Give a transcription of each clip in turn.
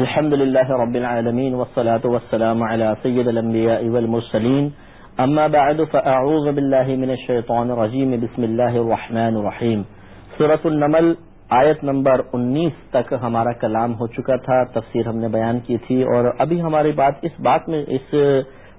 الحمد لله رب العالمين والصلاة والسلام على سيد الأنبياء والمرسلين. أما بعد، فأعوذ بالله من الشيطان الرجيم. بسم الله الرحمن الرحيم. سورة النمل، آیت نمبر انیس تک ہمارا کلام ہو چکا تھا، تفسیر ہم نے بیان کی تھی، اور ابھی ہماری بات اس بات میں، اس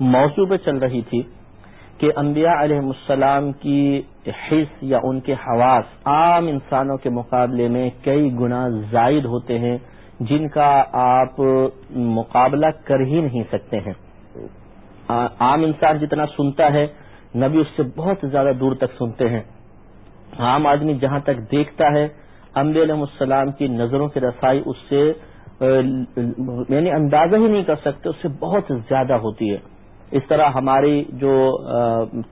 موضوع پہ چل رہی تھی کہ انبیاء علیہ السلام کی حص یا ان کے حواس عام انسانوں کے مقابلے میں کئی گنا زائد ہوتے ہیں۔ جن کا آپ مقابلہ کر ہی نہیں سکتے ہیں۔ عام انسان جتنا سنتا ہے، نبی اس سے بہت زیادہ دور تک سنتے ہیں۔ عام آدمی جہاں تک دیکھتا ہے امبی علیہ السلام کی نظروں کی رسائی اس سے یعنی اندازہ ہی نہیں کر سکتے، اس سے بہت زیادہ ہوتی ہے۔ اس طرح ہماری جو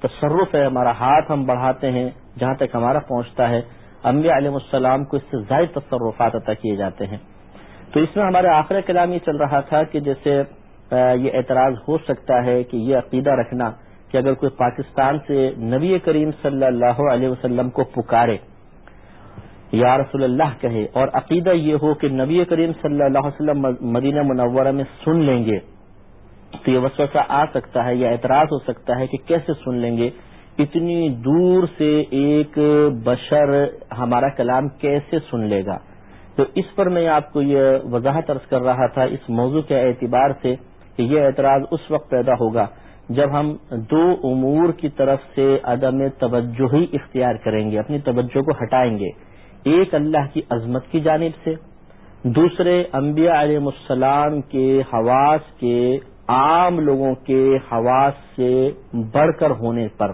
تصرف ہے، ہمارا ہاتھ ہم بڑھاتے ہیں، جہاں تک ہمارا پہنچتا ہے، انبیاء علیہ السلام کو اس سے زائد تصرفات عطا کیے جاتے ہیں۔ تو اس میں ہمارے آخر کلام یہ چل رہا تھا کہ جیسے یہ اعتراض ہو سکتا ہے کہ یہ عقیدہ رکھنا کہ اگر کوئی پاکستان سے نبی کریم صلی اللہ علیہ وسلم کو پکارے، یا رسول اللہ کہے، اور عقیدہ یہ ہو کہ نبی کریم صلی اللہ علیہ وسلم مدینہ منورہ میں سن لیں گے، تو یہ وسوسہ آ سکتا ہے یا اعتراض ہو سکتا ہے کہ کیسے سن لیں گے؟ اتنی دور سے ایک بشر ہمارا کلام کیسے سن لے گا؟ تو اس پر میں آپ کو یہ وضاحت عرض کر رہا تھا اس موضوع کے اعتبار سے کہ یہ اعتراض اس وقت پیدا ہوگا جب ہم دو امور کی طرف سے عدم توجہ ہی اختیار کریں گے، اپنی توجہ کو ہٹائیں گے۔ ایک اللہ کی عظمت کی جانب سے، دوسرے انبیاء علیہ السلام کے حواس کے عام لوگوں کے حواس سے بڑھ کر ہونے پر،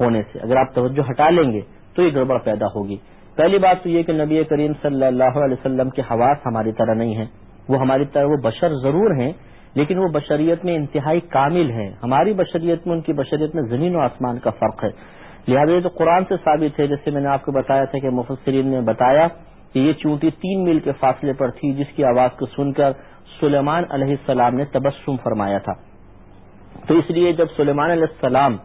ہونے سے۔ اگر آپ توجہ ہٹا لیں گے تو یہ گڑبڑ پیدا ہوگی۔ پہلی بات تو یہ کہ نبی کریم صلی اللہ علیہ وسلم کے حواس ہماری طرح نہیں ہیں۔ وہ ہماری طرح وہ بشر ضرور ہیں، لیکن وہ بشریت میں انتہائی کامل ہیں۔ ہماری بشریت میں، ان کی بشریت میں زمین و آسمان کا فرق ہے۔ لہٰذا یہ تو قرآن سے ثابت ہے، جیسے میں نے آپ کو بتایا تھا کہ مفسرین نے بتایا کہ یہ چونٹی تین میل کے فاصلے پر تھی، جس کی آواز کو سن کر سلیمان علیہ السلام نے تبسم فرمایا تھا۔ تو اس لیے جب سلیمان علیہ السلام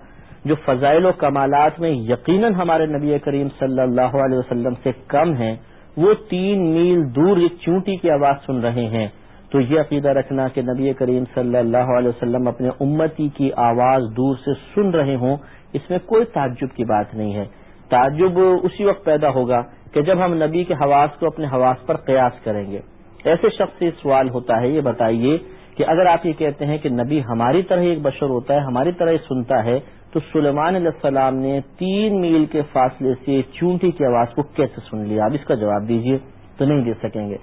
جو فضائل و کمالات میں یقیناً ہمارے نبی کریم صلی اللہ علیہ وسلم سے کم ہیں، وہ تین میل دور ایک چونٹی کی آواز سن رہے ہیں۔ تو یہ عقیدہ رکھنا کہ نبی کریم صلی اللہ علیہ وسلم اپنے امتی کی آواز دور سے سن رہے ہوں، اس میں کوئی تعجب کی بات نہیں ہے۔ تعجب اسی وقت پیدا ہوگا کہ جب ہم نبی کے حواس کو اپنے حواس پر قیاس کریں گے۔ ایسے شخص سے سوال ہوتا ہے، یہ بتائیے کہ اگر آپ یہ کہتے ہیں کہ نبی ہماری طرح ایک بشر ہوتا ہے، ہماری طرح سنتا ہے تو سلیمان علیہ السلام نے تین میل کے فاصلے سے چونٹی کی آواز کو کیسے سن لیا؟ آپ اس کا جواب دیجیے تو نہیں دے سکیں گے۔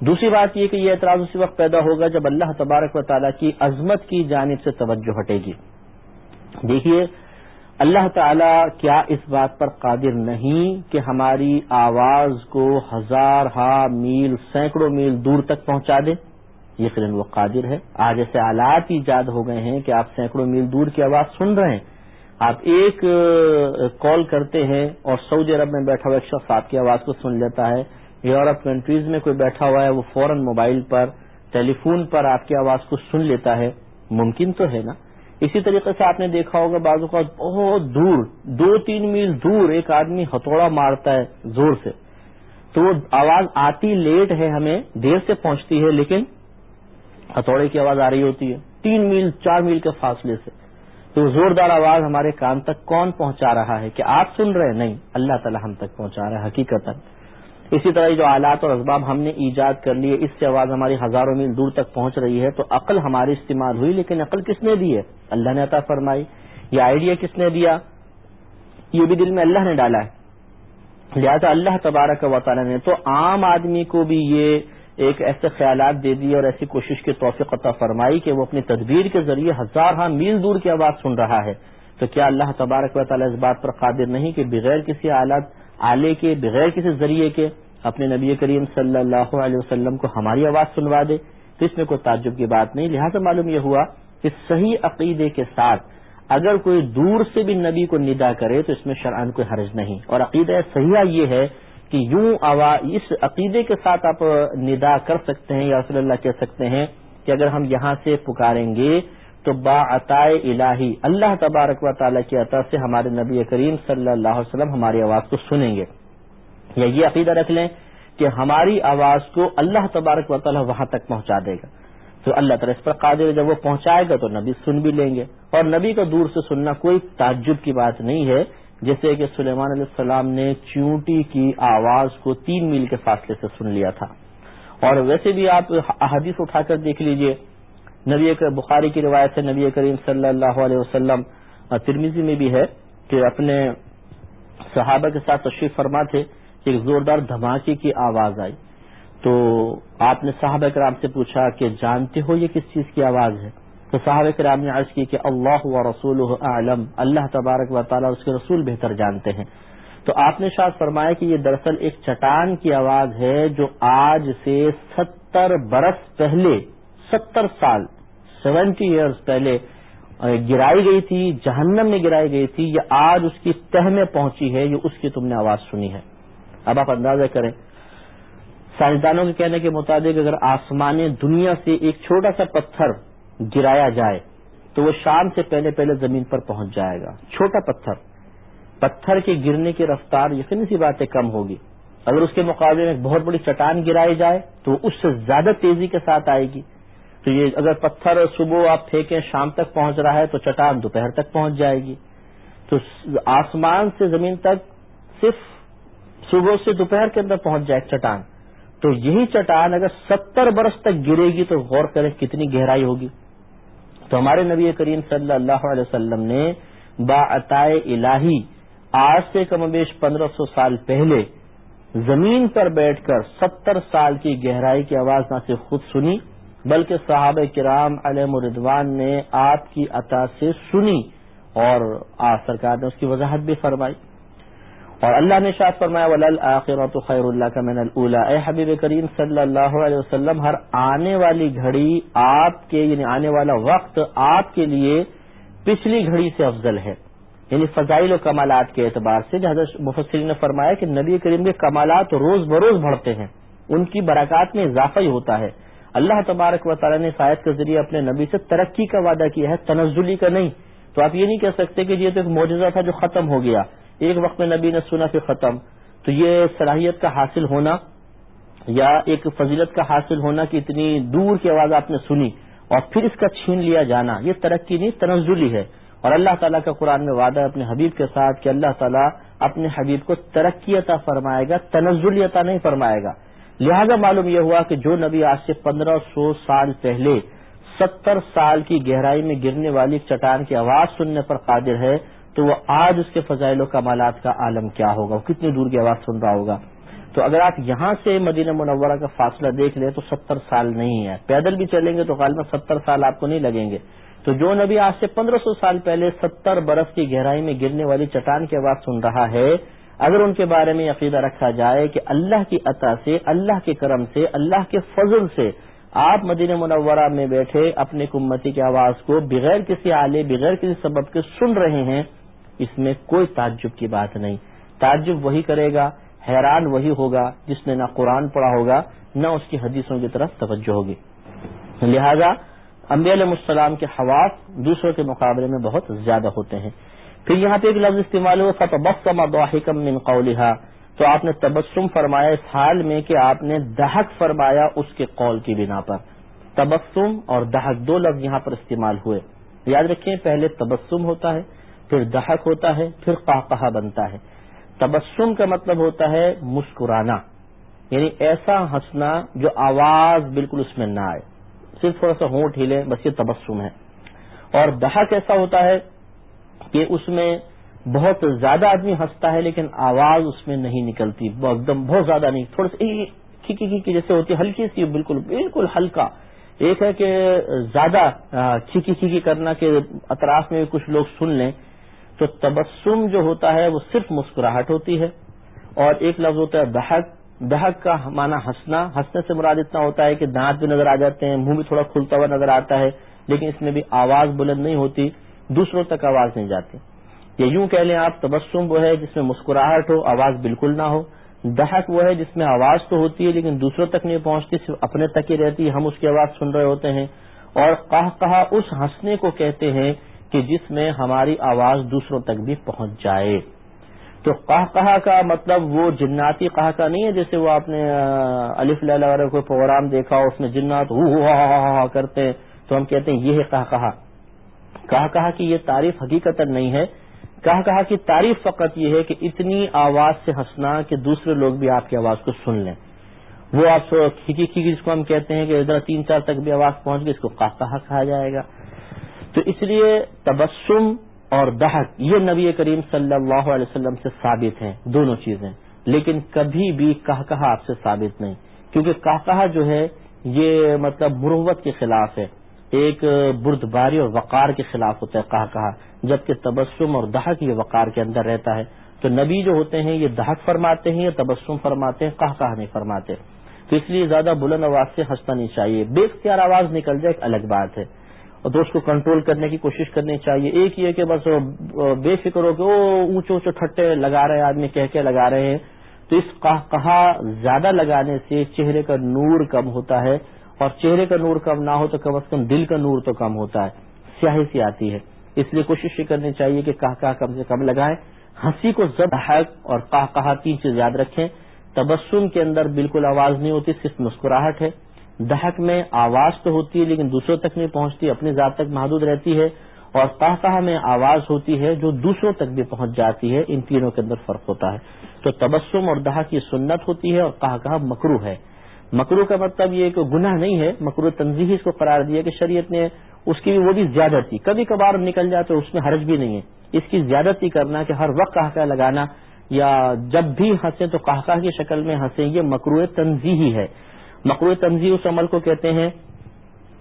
دوسری بات یہ کہ یہ اعتراض اسی وقت پیدا ہوگا جب اللہ تبارک و تعالیٰ کی عظمت کی جانب سے توجہ ہٹے گی۔ دیکھیے، اللہ تعالی کیا اس بات پر قادر نہیں کہ ہماری آواز کو ہزار ہا میل، سینکڑوں میل دور تک پہنچا دے؟ یقین وہ قادر ہے۔ آج ایسے آلات ایجاد ہو گئے ہیں کہ آپ سینکڑوں میل دور کی آواز سن رہے ہیں۔ آپ ایک کال کرتے ہیں اور سعودی عرب میں بیٹھا ہوا ایک شخص آپ کی آواز کو سن لیتا ہے، یورپ کنٹریز میں کوئی بیٹھا ہوا ہے، وہ فوراً موبائل پر ٹیلی فون پر آپ کی آواز کو سن لیتا ہے، ممکن تو ہے نا؟ اسی طریقے سے آپ نے دیکھا ہوگا بعض کا بہت دور، دو تین میل دور ایک آدمی ہتھوڑا مارتا ہے زور سے۔ تو وہ آواز آتی لیٹ ہے ہمیں، دیر سے پہنچتی ہے، لیکن ہتھوڑے کی آواز آ رہی ہوتی ہے، تین میل، چار میل کے فاصلے سے۔ تو زوردار آواز ہمارے کان تک کون پہنچا رہا ہے کہ آپ سن رہے نہیں، اللہ تعالی ہم تک پہنچا رہا ہے حقیقت اسی طرح جو آلات اور اسباب ہم نے ایجاد کر لیے، اس سے آواز ہماری ہزاروں میل دور تک پہنچ رہی ہے۔ تو عقل ہماری استعمال ہوئی، لیکن عقل کس نے دی ہے؟ اللہ نے عطا فرمائی۔ یہ آئیڈیا کس نے دیا؟ یہ بھی دل میں اللہ نے ڈالا ہے۔ لہٰذا اللہ تبارک و تعالیٰ نے تو عام آدمی کو بھی یہ ایک ایسے خیالات دے دیے اور ایسی کوشش کی توفیق عطا فرمائی کہ وہ اپنی تدبیر کے ذریعے ہزار ہاں میل دور کی آواز سن رہا ہے۔ تو کیا اللہ تبارک و تعالیٰ اس بات پر قادر نہیں کہ بغیر کسی آلات آلے کے، بغیر کسی ذریعے کے اپنے نبی کریم صلی اللہ علیہ وسلم کو ہماری آواز سنوا دے؟ تو اس میں کوئی تعجب کی بات نہیں۔ لہٰذا معلوم یہ ہوا کہ صحیح عقیدے کے ساتھ اگر کوئی دور سے بھی نبی کو ندا کرے تو اس میں شرعن کوئی حرج نہیں۔ اور عقیدہ صحیحہ یہ ہے کہ یوں اس عقیدے کے ساتھ آپ ندا کر سکتے ہیں یا رسول اللہ کہہ سکتے ہیں کہ اگر ہم یہاں سے پکاریں گے تو با عطائے الہی، اللہ تبارک و تعالیٰ کی عطا سے ہمارے نبی کریم صلی اللہ علیہ وسلم ہماری آواز کو سنیں گے۔ یا یہ عقیدہ رکھ لیں کہ ہماری آواز کو اللہ تبارک و تعالیٰ وہاں تک پہنچا دے گا۔ تو اللہ تعالیٰ اس پر قادر جب وہ پہنچائے گا تو نبی سن بھی لیں گے۔ اور نبی کو دور سے سننا کوئی تعجب کی بات نہیں ہے۔ جیسے کہ سلیمان علیہ السلام نے چونٹی کی آواز کو تین میل کے فاصلے سے سن لیا تھا۔ اور ویسے بھی آپ احادیث اٹھا کر دیکھ لیجیے۔ نبی بخاری کی روایت سے نبی کریم صلی اللہ علیہ وسلم ترمیزی میں بھی ہے کہ اپنے صحابہ کے ساتھ تشریف فرما تھے کہ ایک زوردار دھماکے کی آواز آئی۔ تو آپ نے صحابہ کرام سے پوچھا کہ جانتے ہو یہ کس چیز کی آواز ہے؟ تو صحابہ کرام نے عرض کی کہ اللہ و رسول عالم اللہ تبارک و تعالیٰ اس کے رسول بہتر جانتے ہیں۔ تو آپ نے شاید فرمایا کہ یہ دراصل ایک چٹان کی آواز ہے جو آج سے ستر برس پہلے، ستر سال، سیونٹی ایئرز پہلے گرائی گئی تھی، جہنم میں گرائی گئی تھی یہ آج اس کی تہ میں پہنچی ہے یہ اس کی تم نے آواز سنی ہے۔ اب آپ اندازہ کریں۔ سائنسدانوں کے کہنے کے مطابق اگر آسمان دنیا سے ایک چھوٹا سا پتھر گرایا جائے تو وہ شام سے پہلے پہلے زمین پر پہنچ جائے گا۔ چھوٹا پتھر۔ پتھر کے گرنے کی رفتار یقینی سی باتیں کم ہوگی۔ اگر اس کے مقابلے میں بہت بڑی چٹان گرائی جائے تو وہ اس سے زیادہ تیزی کے ساتھ آئے گی۔ تو یہ اگر پتھر صبح آپ پھینکیں، شام تک پہنچ رہا ہے تو چٹان دوپہر تک پہنچ جائے گی۔ تو آسمان سے زمین تک صرف صبح سے دوپہر کے اندر پہنچ جائے چٹان۔ تو یہی چٹان اگر ستر برس تک گرے گی تو غور کریں کتنی گہرائی ہوگی۔ تو ہمارے نبی کریم صلی اللہ علیہ وسلم نے با عطائے الہی آج سے کم بیش پندرہ سو سال پہلے زمین پر بیٹھ کر ستر سال کی گہرائی کی آواز نہ صرف خود سنی، بلکہ صحابہ کرام علیہ مردوان نے آپ کی عطا سے سنی اور آج سرکار نے اس کی وضاحت بھی فرمائی۔ اور اللہ نے شاید فرمایا ولل خیر اللہ کا من اللہ اے حبیب کریم صلی اللہ علیہ وسلم، ہر آنے والی گھڑی آپ کے یعنی آنے والا وقت آپ کے لیے پچھلی گھڑی سے افضل ہے۔ یعنی فضائل و کمالات کے اعتبار سے حضرت مفسرین نے فرمایا کہ نبی کریم کے کمالات روز بروز بڑھتے ہیں، ان کی برکات میں اضافہ ہی ہوتا ہے۔ اللہ تبارک و تعالیٰ نے شاید کے ذریعے اپنے نبی سے ترقی کا وعدہ کیا ہے، تنزلی کا نہیں۔ تو آپ یہ نہیں کہہ سکتے کہ یہ تو ایک معجزہ تھا جو ختم ہو گیا۔ ایک وقت میں نبی نے سنا پھر ختم، تو یہ صلاحیت کا حاصل ہونا یا ایک فضیلت کا حاصل ہونا کہ اتنی دور کی آواز آپ نے سنی اور پھر اس کا چھین لیا جانا، یہ ترقی نہیں، تنزلی ہے۔ اور اللہ تعالیٰ کا قرآن میں وعدہ ہے اپنے حبیب کے ساتھ کہ اللہ تعالیٰ اپنے حبیب کو ترقی عطا فرمائے گا، تنزلی عطا نہیں فرمائے گا۔ لہذا معلوم یہ ہوا کہ جو نبی آج سے پندرہ سو سال پہلے، ستر سال کی گہرائی میں گرنے والی چٹان کی آواز سننے پر قادر ہے تو وہ آج اس کے فضائل و کمالات کا عالم کیا ہوگا؟ وہ کتنی دور کی آواز سن رہا ہوگا؟ تو اگر آپ یہاں سے مدینہ منورہ کا فاصلہ دیکھ لیں تو ستر سال نہیں ہے۔ پیدل بھی چلیں گے تو غالباً ستر سال آپ کو نہیں لگیں گے۔ تو جو نبی آج سے پندرہ سو سال پہلے ستر برف کی گہرائی میں گرنے والی چٹان کی آواز سن رہا ہے، اگر ان کے بارے میں عقیدہ رکھا جائے کہ اللہ کی عطا سے، اللہ کے کرم سے، اللہ کے فضل سے آپ مدینہ منورہ میں بیٹھے اپنے کمتی کی آواز کو بغیر کسی آلے بغیر کسی سبب کے سن رہے ہیں اس میں کوئی تعجب کی بات نہیں۔ تعجب وہی کرے گا، حیران وہی ہوگا جس نے نہ قرآن پڑھا ہوگا، نہ اس کی حدیثوں کی طرف توجہ ہوگی۔ لہذا امبی علیہ السلام کے حواس دوسروں کے مقابلے میں بہت زیادہ ہوتے ہیں۔ پھر یہاں پہ ایک لفظ استعمال ہوا فتح من قولها۔ تو آپ نے تبسم فرمایا اس حال میں کہ آپ نے دہک فرمایا اس کے قول کی بنا پر۔ تبسم اور دہک دو لفظ یہاں پر استعمال ہوئے۔ یاد رکھیں، پہلے تبسم ہوتا ہے پھر دہک ہوتا ہے، پھر قہقہ بنتا ہے۔ تبسم کا مطلب ہوتا ہے مسکرانا۔ یعنی ایسا ہنسنا جو آواز بالکل اس میں نہ آئے۔ صرف تھوڑا سا ہونٹ ہلے، بس یہ تبسم ہے۔ اور دہک ایسا ہوتا ہے کہ اس میں بہت زیادہ آدمی ہنستا ہے، لیکن آواز اس میں نہیں نکلتی۔ ایک دم، بہت زیادہ نہیں، تھوڑا سا کھکی کھکی جیسے ہوتی ہے، ہلکی سی، بالکل بالکل ہلکا۔ ایک ہے کہ زیادہ کھکی کھکی کرنا کہ اطراف میں کچھ لوگ سن لیں۔ تو تبسم جو ہوتا ہے وہ صرف مسکراہٹ ہوتی ہے اور ایک لفظ ہوتا ہے دہک دہک کا معنی ہنسنا، ہنسنے سے مراد اتنا ہوتا ہے کہ دانت بھی نظر آ جاتے ہیں، منہ بھی تھوڑا کھلتا ہوا نظر آتا ہے، لیکن اس میں بھی آواز بلند نہیں ہوتی، دوسروں تک آواز نہیں جاتی۔ یا یوں کہہ لیں آپ، تبسم وہ ہے جس میں مسکراہٹ ہو، آواز بالکل نہ ہو۔ دہک وہ ہے جس میں آواز تو ہوتی ہے، لیکن دوسروں تک نہیں پہنچتی، صرف اپنے تک ہی رہتی ہم اس کی آواز سن رہے ہوتے ہیں۔ اور کہا اس ہنسنے کو کہتے ہیں کہ جس میں ہماری آواز دوسروں تک بھی پہنچ جائے۔ تو کہا کہا کا مطلب وہ جناتی کہا کا نہیں ہے جیسے وہ آپ نے الف اللہ کوئی پروگرام دیکھا، اس میں جنات کرتے ہیں، تو ہم کہتے ہیں یہ ہے کہا کہا کہا کہ یہ تعریف حقیقت نہیں ہے۔ کہا کہا کہ تعریف فقط یہ ہے کہ اتنی آواز سے ہنسنا کہ دوسرے لوگ بھی آپ کی آواز کو سن لیں۔ وہ آپ کھیچی کھیچی جس کو ہم کہتے ہیں کہ ادھر تین چار تک بھی آواز پہنچ گئی، اس کو کہا کہا کہا جائے گا۔ تو اس لیے تبسم اور دہک یہ نبی کریم صلی اللہ علیہ وسلم سے ثابت ہیں، دونوں چیزیں۔ لیکن کبھی بھی کہا آپ سے ثابت نہیں۔ کیونکہ کہ کہا جو ہے، یہ مطلب مروت کے خلاف ہے۔ ایک بردباری اور وقار کے خلاف ہوتا ہے کہا کہا جبکہ تبسم اور دہک یہ وقار کے اندر رہتا ہے۔ تو نبی جو ہوتے ہیں، یہ دہک فرماتے ہیں یا تبسم فرماتے ہیں کہا کہا نہیں فرماتے۔ تو اس لیے زیادہ بلند آواز سے ہنسنا نہیں چاہیے۔ بے اختیار آواز نکل جائے، ایک الگ بات ہے۔ اور دوست کو کنٹرول کرنے کی کوشش کرنی چاہیے۔ ایک یہ کہ بس بے فکر ہو کہ وہ اونچے اونچے ٹھٹے لگا رہے آدمی کہہ کے لگا رہے ہیں۔ تو اس کہا زیادہ لگانے سے چہرے کا نور کم ہوتا ہے اور چہرے کا نور کم نہ ہو تو کم از کم دل کا نور تو کم ہوتا ہے۔ سیاہی سی آتی ہے۔ اس لیے کوشش یہ کرنی چاہیے کہ کہا کہا کم سے کم لگائیں۔ ہنسی کو زب حق اور کہا کہا تین چیز یاد رکھیں۔ تبسم کے اندر بالکل آواز نہیں ہوتی، صرف مسکراہٹ ہے۔ دہک میں آواز تو ہوتی ہے لیکن دوسروں تک نہیں پہنچتی، اپنی ذات تک محدود رہتی ہے اور کہا میں آواز ہوتی ہے جو دوسروں تک بھی پہنچ جاتی ہے، ان تینوں کے اندر فرق ہوتا ہے۔ تو تبسم اور دہا کی سنت ہوتی ہے اور کہا کہا مکرو ہے۔ مکرو کا مطلب یہ کہ گناہ نہیں ہے مکرو تنظیحی اس کو قرار دیا کہ شریعت نے اس کی وہ بھی زیادتی۔ کبھی کبھار نکل جائے تو اس میں حرج بھی نہیں ہے۔ اس کی زیادتی کرنا کہ ہر وقت کہا لگانا یا جب بھی ہنسیں تو کہا کی شکل میں ہنسیں، یہ مکرو تنظیحی ہے۔ مقروع تنظیم اس عمل کو کہتے ہیں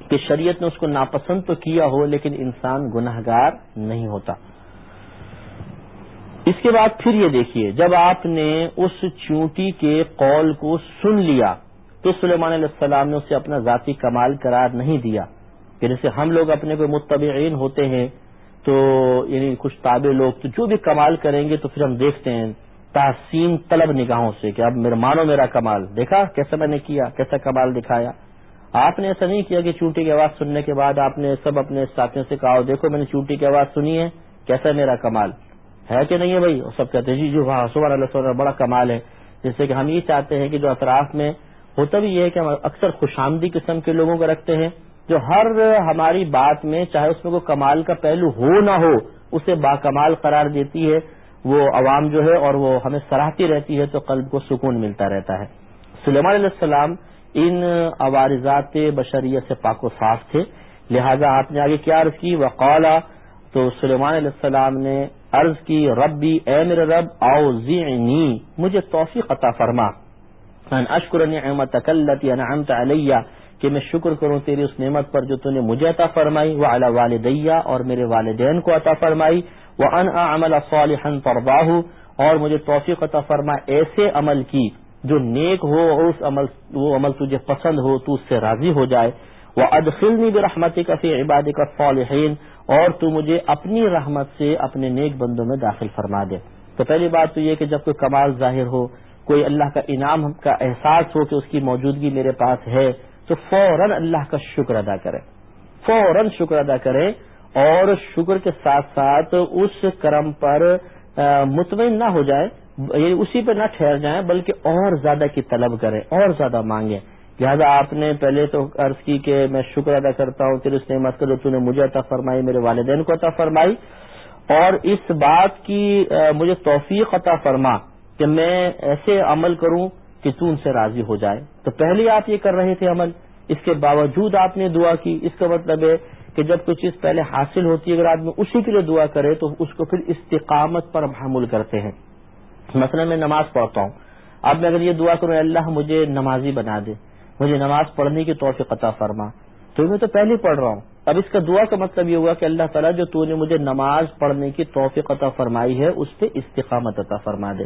کہ شریعت نے اس کو ناپسند تو کیا ہو لیکن انسان گناہ گار نہیں ہوتا۔ اس کے بعد پھر یہ دیکھیے، جب آپ نے اس چونٹی کے قول کو سن لیا تو سلیمان علیہ السلام نے اسے اپنا ذاتی کمال قرار نہیں دیا۔ کہ جیسے ہم لوگ اپنے کوئی متبعین ہوتے ہیں تو یعنی کچھ تابع لوگ تو جو بھی کمال کریں گے تو پھر ہم دیکھتے ہیں۔ تحسین طلب نگاہوں سے کہ اب میرا مانو میرا کمال دیکھا؟ کیسا میں نے کیا؟ کیسا کمال دکھایا؟ آپ نے ایسا نہیں کیا کہ چونٹی کی آواز سننے کے بعد آپ نے سب اپنے ساتھیوں سے کہا دیکھو میں نے چونٹی کی آواز سنی ہے، کیسا میرا کمال؟ ہے کہ نہیں ہے بھائی؟ سب کہتے ہیں جی جی وہاں سبحان اللہ، سبحان بڑا کمال ہے۔ جس سے کہ ہم یہ چاہتے ہیں کہ جو اطراف میں ہوتا بھی یہ ہے کہ ہم اکثر خوش آمدی قسم کے لوگوں کو رکھتے ہیں، جو ہر ہماری بات میں چاہے اس میں کوئی کمال کا پہلو ہو نہ ہو، اسے با کمال قرار دیتی ہے۔ وہ عوام جو ہے اور وہ ہمیں سراہتی رہتی ہے تو قلب کو سکون ملتا رہتا ہے۔ سلیمان علیہ السلام ان عوارضات بشریت سے پاک و صاف تھے۔ لہذا آپ نے آگے کیا عرض کی؟ وقالا، تو سلیمان علیہ السلام نے عرض کی، ربی، اے میرے رب آؤ مجھے توفیق عطا فرما۔ ان اشکر نعمت کلتی انعمت علیہ۔ کہ میں شکر کروں تیری اس نعمت پر جو تو نے مجھے عطا فرمائی وہ اعلی والدیہ اور میرے والدین کو عطا فرمائی وہ ان عمل صالحا ترباہ اور مجھے توفیق عطا فرما، ایسے عمل کی جو نیک ہو اور اس عمل، وہ عمل تجھے پسند ہو، تو اس سے راضی ہو جائے۔ وہ ادخلنی برحمتی کا فی عباد کا صالحین اور تو مجھے اپنی رحمت سے اپنے نیک بندوں میں داخل فرما دے۔ تو پہلی بات تو یہ کہ جب کوئی کمال ظاہر ہو، کوئی اللہ کا انعام کا احساس ہو کہ اس کی موجودگی میرے پاس ہے تو فوراً اللہ کا شکر ادا کرے۔ فوراً شکر ادا کرے اور شکر کے ساتھ ساتھ اس کرم پر مطمئن نہ ہو جائے یعنی اسی پہ نہ ٹھہر جائیں بلکہ اور زیادہ کی طلب کریں اور زیادہ مانگیں لہٰذا آپ نے پہلے تو عرض کی کہ میں شکر ادا کرتا ہوں تیرے اس نعمت کا جو تو نے مجھے عطا فرمائی، میرے والدین کو عطا فرمائی۔ اور اس بات کی مجھے توفیق عطا فرما کہ میں ایسے عمل کروں کہ تو ان سے راضی ہو جائے۔ تو پہلے آپ یہ کر رہے تھے عمل۔ اس کے باوجود آپ نے دعا کی۔ اس کا مطلب ہے کہ جب کوئی چیز پہلے حاصل ہوتی ہے، اگر آدمی اسی کے لیے دعا کرے، تو اس کو پھر استقامت پر حمل کرتے ہیں۔ مثلا میں نماز پڑھتا ہوں۔ اب میں اگر یہ دعا کروں اللہ مجھے نمازی بنا دے۔ مجھے نماز پڑھنے کی طور قطع فرما۔ تو میں تو پہلے پڑھ رہا ہوں۔ اب اس کا دعا کا مطلب یہ ہوا کہ اللہ تعالیٰ جو تو نے مجھے نماز پڑھنے کی توفیق عطا فرمائی ہے، اس پہ استقامت عطا فرما دے۔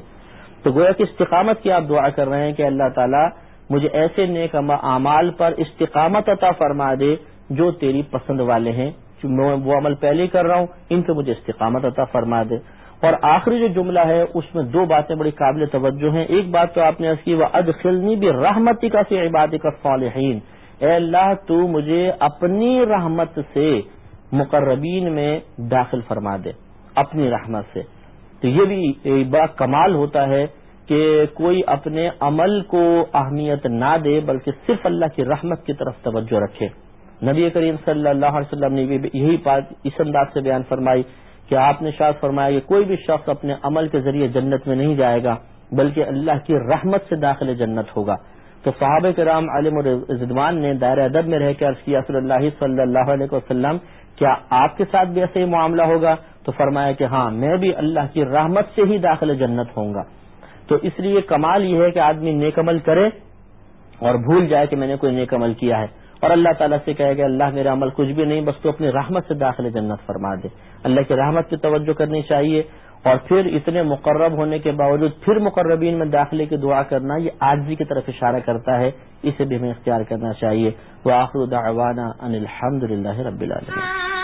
تو گویا کہ استقامت کی آپ دعا کر رہے ہیں کہ اللہ تعالیٰ مجھے ایسے نیک اعمال پر استقامت عطا فرما دے جو تیری پسند والے ہیں۔ میں وہ عمل پہلے کر رہا ہوں، ان سے مجھے استقامت عطا فرما دے۔ اور آخری جو جملہ ہے، اس میں دو باتیں بڑی قابل توجہ ہیں۔ ایک بات تو آپ نے کی وہ اد خلنی بھی رحمتی کا سے عبادت کا صالحین اے اللہ، تو مجھے اپنی رحمت سے مقربین میں داخل فرما دے، اپنی رحمت سے۔ تو یہ بھی بڑا کمال ہوتا ہے کہ کوئی اپنے عمل کو اہمیت نہ دے بلکہ صرف اللہ کی رحمت کی طرف توجہ رکھے۔ نبی کریم صلی اللہ علیہ وسلم نے یہی بات اس انداز سے بیان فرمائی کہ آپ نے شاید فرمایا کہ کوئی بھی شخص اپنے عمل کے ذریعے جنت میں نہیں جائے گا، بلکہ اللہ کی رحمت سے داخل جنت ہوگا۔ تو صحابہ کرام علم رضوان نے دائرہ ادب میں رہ کے عرض کیا صلی اللہ صلی اللہ علیہ وسلم، کیا آپ کے ساتھ بھی ایسے ہی معاملہ ہوگا؟ تو فرمایا کہ ہاں میں بھی اللہ کی رحمت سے ہی داخل جنت ہوں گا۔ تو اس لیے کمال یہ ہے کہ آدمی نیک عمل کرے اور بھول جائے کہ میں نے کوئی نیک عمل کیا ہے۔ اور اللہ تعالیٰ سے کہے کہ اللہ میرا عمل کچھ بھی نہیں، بس تو اپنی رحمت سے داخل جنت فرما دے۔ اللہ کی رحمت کی توجہ کرنی چاہیے۔ اور پھر اتنے مقرب ہونے کے باوجود پھر مقربین میں داخلے کی دعا کرنا، یہ آجزی کی طرف اشارہ کرتا ہے۔ اسے بھی ہمیں اختیار کرنا چاہیے۔ وہ آخر دعوانا ان الحمد للہ رب العالمین۔